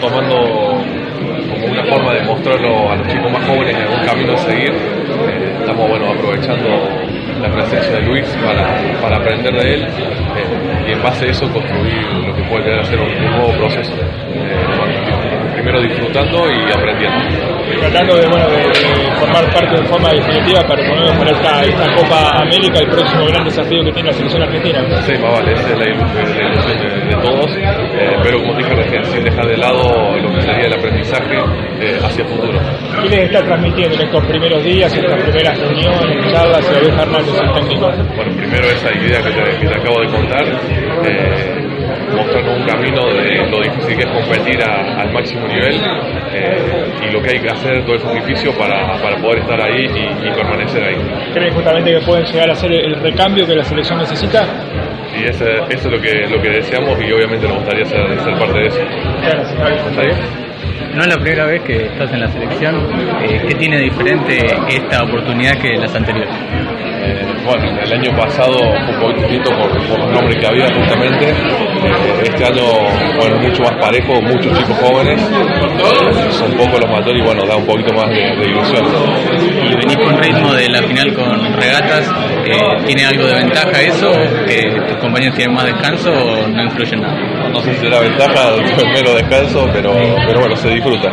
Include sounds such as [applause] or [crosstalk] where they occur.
tomando como una forma de mostrarlo a los chicos más jóvenes un camino a seguir. Eh, estamos bueno, aprovechando la presencia de Luis para, aprender de él eh, y en base a eso construir lo que puede llegar a ser un, nuevo proceso. Eh, primero disfrutando y aprendiendo tratando de, bueno, de, formar parte de forma definitiva para, para esta, esta Copa América, el próximo gran desafío que tiene la selección argentina. Sí, más vale, esa es la ilusión, de, aprendizaje eh, hacia el futuro. ¿Qué les está transmitiendo en estos primeros días, en estas primeras reuniones, charlas, a Luis Hernández, el técnico? Bueno, primero esa idea que te, que te acabo de contar. Eh, mostrarnos un camino de lo difícil que es competir al máximo nivel eh, y lo que hay que hacer, todo el sacrificio para, para poder estar ahí y, permanecer ahí. ¿Creen justamente que pueden llegar a ser el recambio que la selección necesita? Y eso es lo que, lo que deseamos y obviamente nos gustaría ser, ser parte de eso. Gracias, no es la primera vez que estás en la selección. Eh, ¿Qué tiene diferente esta oportunidad que las anteriores? Eh, bueno, el año pasado fue un poco distinto por, los nombres que había justamente. Eh, este año, bueno, mucho más parejo, muchos chicos jóvenes. son pocos los mayores y bueno, da un poquito más de, ilusión. Con ritmo de la final con regatas. ¿Tiene algo de ventaja eso? ¿Que tus compañeros tienen más descanso o no influye nada? No sé si será ventaja, [laughs] menos descanso, pero, pero bueno, se disfruta.